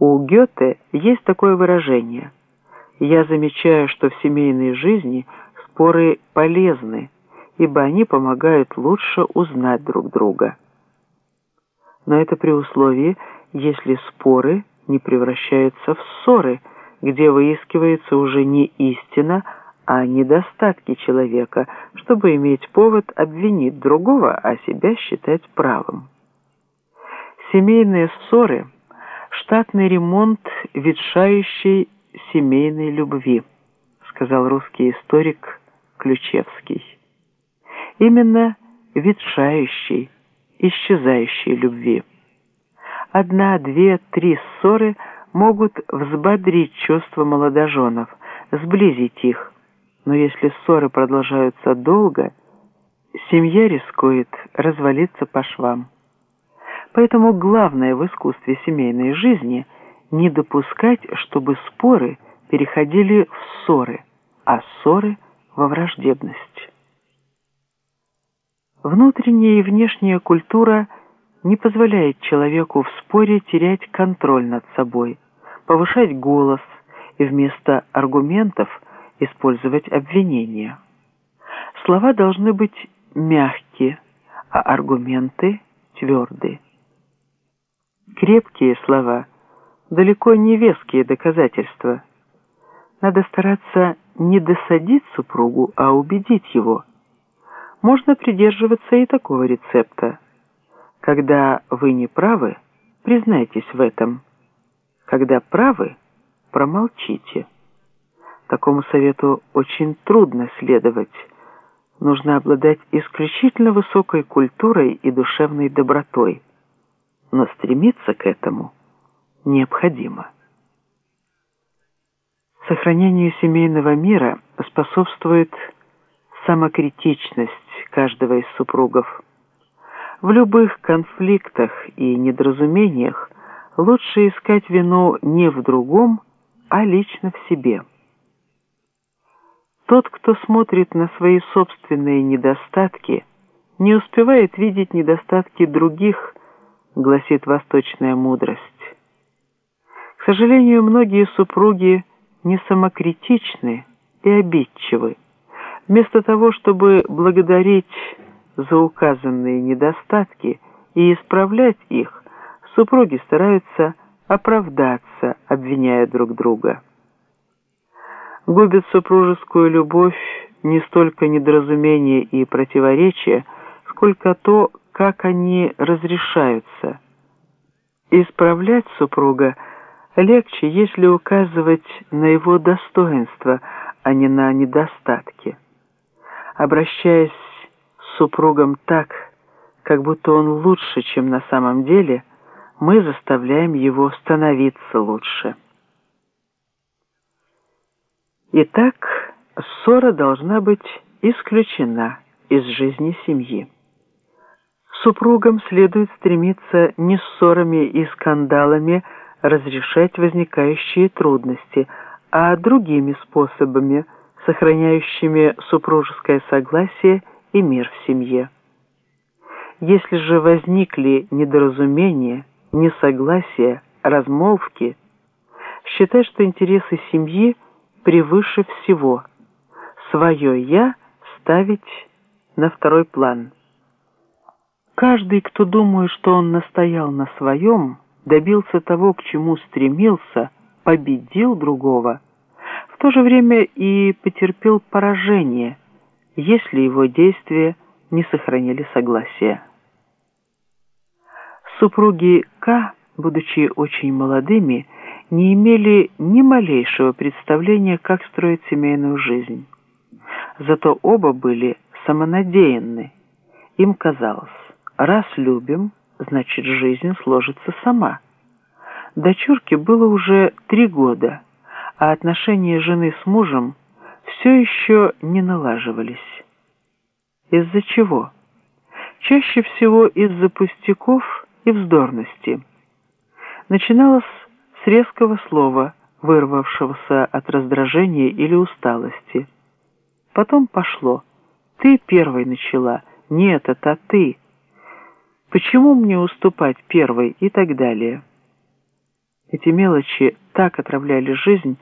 У Гёте есть такое выражение «Я замечаю, что в семейной жизни споры полезны, ибо они помогают лучше узнать друг друга». Но это при условии, если споры не превращаются в ссоры, где выискивается уже не истина, а недостатки человека, чтобы иметь повод обвинить другого, а себя считать правым. Семейные ссоры – штатный ремонт ветшающей семейной любви, сказал русский историк Ключевский. Именно ветшающей, исчезающей любви. Одна, две, три ссоры могут взбодрить чувства молодоженов, сблизить их. Но если ссоры продолжаются долго, семья рискует развалиться по швам. Поэтому главное в искусстве семейной жизни – не допускать, чтобы споры переходили в ссоры, а ссоры – во враждебность. Внутренняя и внешняя культура не позволяет человеку в споре терять контроль над собой, повышать голос и вместо аргументов использовать обвинения. Слова должны быть мягкие, а аргументы твердые. Крепкие слова – далеко не веские доказательства. Надо стараться не досадить супругу, а убедить его. Можно придерживаться и такого рецепта. Когда вы не правы, признайтесь в этом. Когда правы, промолчите. Такому совету очень трудно следовать. Нужно обладать исключительно высокой культурой и душевной добротой. Но стремиться к этому необходимо. Сохранению семейного мира способствует самокритичность каждого из супругов. В любых конфликтах и недоразумениях лучше искать вину не в другом, а лично в себе. Тот, кто смотрит на свои собственные недостатки, не успевает видеть недостатки других, гласит восточная мудрость. К сожалению, многие супруги не самокритичны и обидчивы. Вместо того, чтобы благодарить за указанные недостатки и исправлять их, супруги стараются оправдаться, обвиняя друг друга. Губит супружескую любовь не столько недоразумение и противоречия, сколько то, как они разрешаются. Исправлять супруга легче, если указывать на его достоинства, а не на недостатки. Обращаясь супругом так, как будто он лучше, чем на самом деле, мы заставляем его становиться лучше. Итак, ссора должна быть исключена из жизни семьи. Супругам следует стремиться не ссорами и скандалами разрешать возникающие трудности, а другими способами, сохраняющими супружеское согласие и мир в семье. Если же возникли недоразумения, несогласия, размолвки, считай, что интересы семьи превыше всего, свое «я» ставить на второй план. Каждый, кто думает, что он настоял на своем, добился того, к чему стремился, победил другого, в то же время и потерпел поражение – если его действия не сохранили согласия. Супруги К, будучи очень молодыми, не имели ни малейшего представления, как строить семейную жизнь. Зато оба были самонадеянны. Им казалось, раз любим, значит жизнь сложится сама. Дочурке было уже три года, а отношения жены с мужем – все еще не налаживались. Из-за чего? Чаще всего из-за пустяков и вздорности. Начиналось с резкого слова, вырвавшегося от раздражения или усталости. Потом пошло. Ты первой начала. Нет, это ты. Почему мне уступать первой и так далее? Эти мелочи так отравляли жизнь,